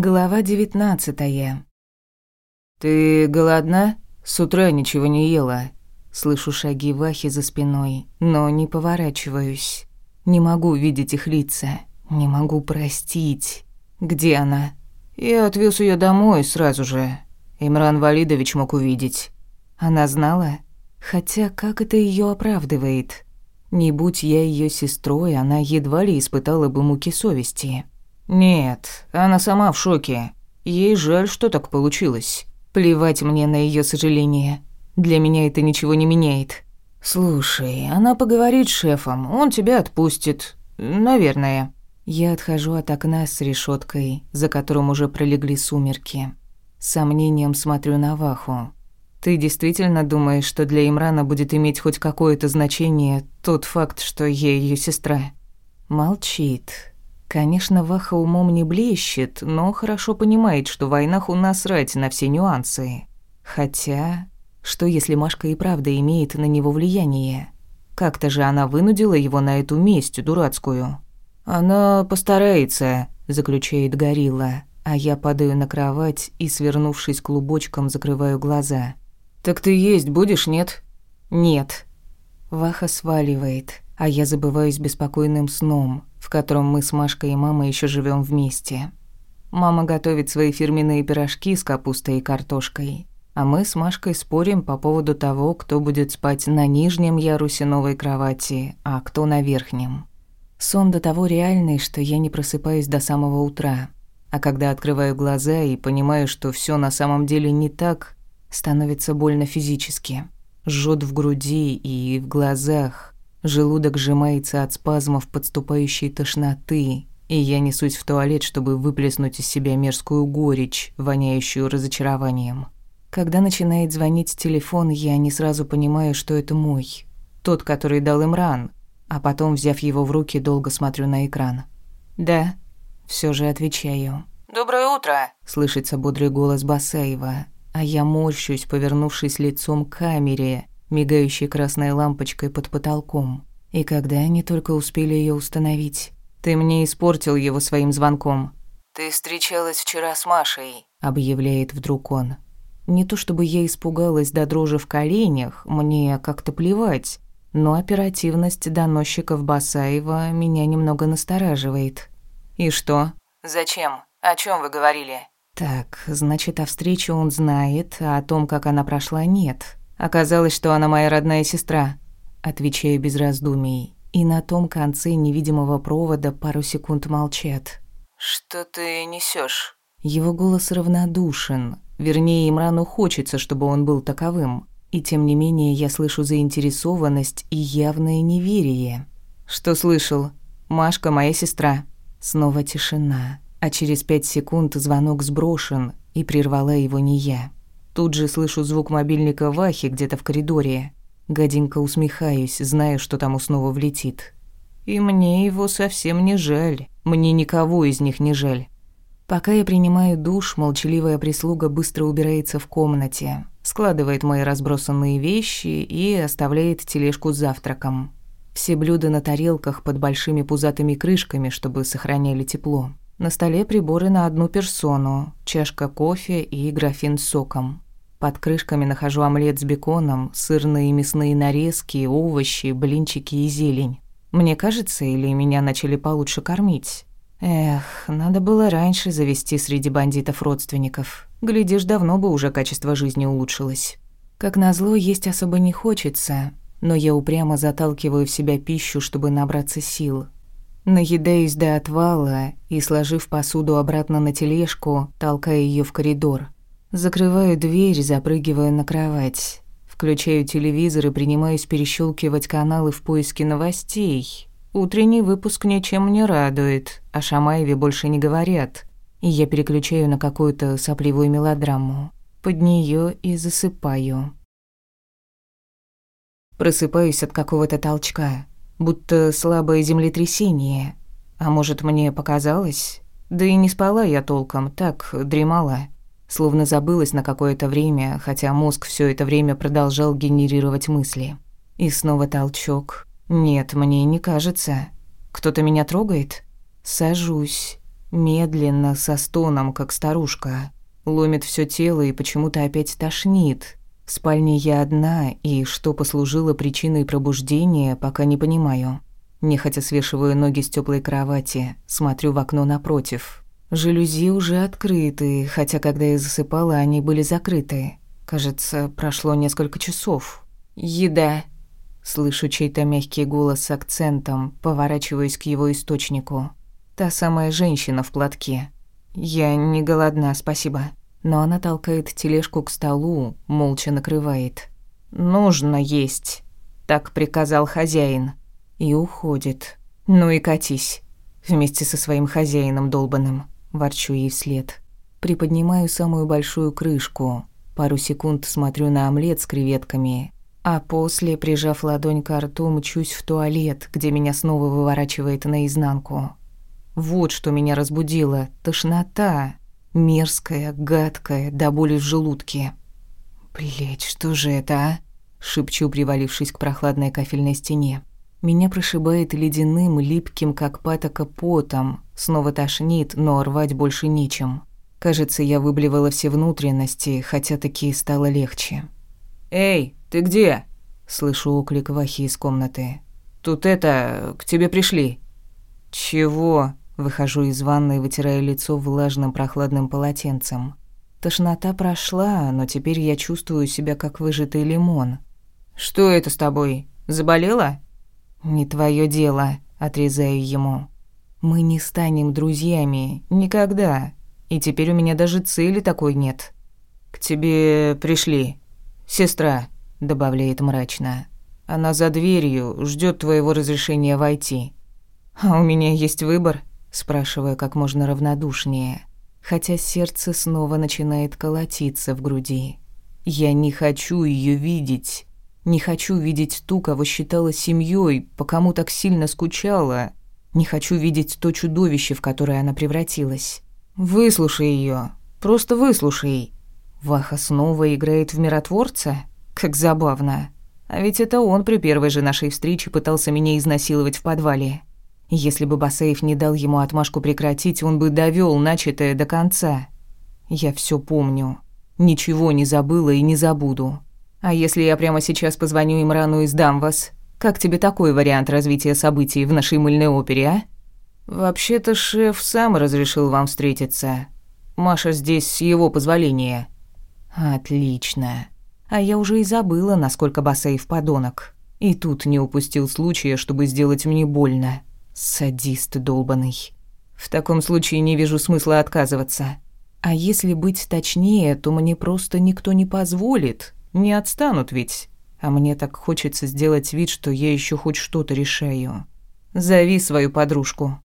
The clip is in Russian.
Глава девятнадцатая. «Ты голодна? С утра ничего не ела». Слышу шаги Вахи за спиной, но не поворачиваюсь. Не могу видеть их лица, не могу простить. Где она? Я отвез ее домой сразу же. Имран Валидович мог увидеть. Она знала? Хотя как это ее оправдывает? Не будь я ее сестрой, она едва ли испытала бы муки совести. Нет, она сама в шоке. Ей жаль, что так получилось. Плевать мне на ее сожаление. Для меня это ничего не меняет. Слушай, она поговорит с шефом, он тебя отпустит. Наверное. Я отхожу от окна с решеткой, за которым уже пролегли сумерки. Сомнением смотрю на Ваху. Ты действительно думаешь, что для Имрана будет иметь хоть какое-то значение тот факт, что я ее сестра? Молчит. Конечно, Ваха умом не блещет, но хорошо понимает, что в войнах у нас рать на все нюансы. Хотя, что если Машка и правда имеет на него влияние? Как-то же она вынудила его на эту месть дурацкую. «Она постарается», — заключает Горилла, а я падаю на кровать и, свернувшись клубочком, закрываю глаза. «Так ты есть будешь, нет?» «Нет». Ваха сваливает, а я забываюсь беспокойным сном, в котором мы с Машкой и мамой еще живем вместе. Мама готовит свои фирменные пирожки с капустой и картошкой, а мы с Машкой спорим по поводу того, кто будет спать на нижнем ярусе новой кровати, а кто на верхнем. Сон до того реальный, что я не просыпаюсь до самого утра. А когда открываю глаза и понимаю, что все на самом деле не так, становится больно физически. Жжет в груди и в глазах, Желудок сжимается от спазмов подступающей тошноты, и я несусь в туалет, чтобы выплеснуть из себя мерзкую горечь, воняющую разочарованием. Когда начинает звонить телефон, я не сразу понимаю, что это мой. Тот, который дал им ран, а потом, взяв его в руки, долго смотрю на экран. «Да», все же отвечаю. «Доброе утро», — слышится бодрый голос Басаева, а я морщусь, повернувшись лицом к камере, мигающей красной лампочкой под потолком. И когда они только успели ее установить? Ты мне испортил его своим звонком. «Ты встречалась вчера с Машей», — объявляет вдруг он. Не то чтобы я испугалась до дрожи в коленях, мне как-то плевать, но оперативность доносчиков Басаева меня немного настораживает. «И что?» «Зачем? О чем вы говорили?» «Так, значит, о встрече он знает, а о том, как она прошла, нет. Оказалось, что она моя родная сестра. Отвечаю без раздумий. И на том конце невидимого провода пару секунд молчат. «Что ты несешь? Его голос равнодушен. Вернее, Имрану хочется, чтобы он был таковым. И тем не менее я слышу заинтересованность и явное неверие. «Что слышал? Машка моя сестра». Снова тишина. А через пять секунд звонок сброшен, и прервала его не я. Тут же слышу звук мобильника Вахи где-то в коридоре. Гаденько усмехаюсь, зная, что там снова влетит. И мне его совсем не жаль. Мне никого из них не жаль. Пока я принимаю душ, молчаливая прислуга быстро убирается в комнате, складывает мои разбросанные вещи и оставляет тележку с завтраком. Все блюда на тарелках под большими пузатыми крышками, чтобы сохраняли тепло. На столе приборы на одну персону, чашка кофе и графин с соком. Под крышками нахожу омлет с беконом, сырные и мясные нарезки, овощи, блинчики и зелень. Мне кажется, или меня начали получше кормить? Эх, надо было раньше завести среди бандитов родственников. Глядишь, давно бы уже качество жизни улучшилось. Как назло, есть особо не хочется, но я упрямо заталкиваю в себя пищу, чтобы набраться сил. Наедаюсь до отвала и, сложив посуду обратно на тележку, толкаю ее в коридор. Закрываю дверь, запрыгиваю на кровать. Включаю телевизор и принимаюсь перещелкивать каналы в поиске новостей. Утренний выпуск ничем не радует, о Шамаеве больше не говорят. И я переключаю на какую-то сопливую мелодраму. Под нее и засыпаю. Просыпаюсь от какого-то толчка, будто слабое землетрясение. А может, мне показалось? Да и не спала я толком, так дремала. Словно забылась на какое-то время, хотя мозг все это время продолжал генерировать мысли. И снова толчок. Нет, мне не кажется. Кто-то меня трогает? Сажусь. Медленно, со стоном, как старушка. Ломит все тело и почему-то опять тошнит. В спальне я одна, и что послужило причиной пробуждения, пока не понимаю. Нехотя свешиваю ноги с теплой кровати, смотрю в окно напротив. Жалюзи уже открыты, хотя когда я засыпала, они были закрыты. Кажется, прошло несколько часов. «Еда!» Слышу чей-то мягкий голос с акцентом, поворачиваюсь к его источнику. Та самая женщина в платке. «Я не голодна, спасибо». Но она толкает тележку к столу, молча накрывает. «Нужно есть», — так приказал хозяин. И уходит. «Ну и катись. Вместе со своим хозяином долбаным». Ворчу ей вслед. Приподнимаю самую большую крышку. Пару секунд смотрю на омлет с креветками, а после, прижав ладонь к рту, мчусь в туалет, где меня снова выворачивает наизнанку. Вот что меня разбудило. Тошнота. Мерзкая, гадкая, до боли в желудке. Блять, что же это, а?» Шепчу, привалившись к прохладной кафельной стене. Меня прошибает ледяным, липким, как патока, потом. Снова тошнит, но рвать больше нечем. Кажется, я выблевала все внутренности, хотя такие стало легче. «Эй, ты где?» Слышу оклик Вахи из комнаты. «Тут это... к тебе пришли». «Чего?» Выхожу из ванной, вытирая лицо влажным прохладным полотенцем. Тошнота прошла, но теперь я чувствую себя как выжатый лимон. «Что это с тобой? Заболела?» «Не твое дело», — отрезаю ему. «Мы не станем друзьями. Никогда. И теперь у меня даже цели такой нет». «К тебе пришли. Сестра», — добавляет мрачно. «Она за дверью, ждет твоего разрешения войти». «А у меня есть выбор?» — спрашиваю как можно равнодушнее, хотя сердце снова начинает колотиться в груди. «Я не хочу ее видеть». Не хочу видеть ту, кого считала семьей, по кому так сильно скучала. Не хочу видеть то чудовище, в которое она превратилась. Выслушай ее, просто выслушай. Ваха снова играет в миротворца? Как забавно. А ведь это он при первой же нашей встрече пытался меня изнасиловать в подвале. Если бы Басеев не дал ему отмашку прекратить, он бы довёл начатое до конца. Я всё помню. Ничего не забыла и не забуду. А если я прямо сейчас позвоню Имрану и сдам вас? Как тебе такой вариант развития событий в нашей мыльной опере, а? Вообще-то шеф сам разрешил вам встретиться. Маша здесь с его позволения. Отлично. А я уже и забыла, насколько Басаев подонок. И тут не упустил случая, чтобы сделать мне больно. Садист долбанный. В таком случае не вижу смысла отказываться. А если быть точнее, то мне просто никто не позволит, не отстанут ведь. А мне так хочется сделать вид, что я еще хоть что-то решаю. Зови свою подружку.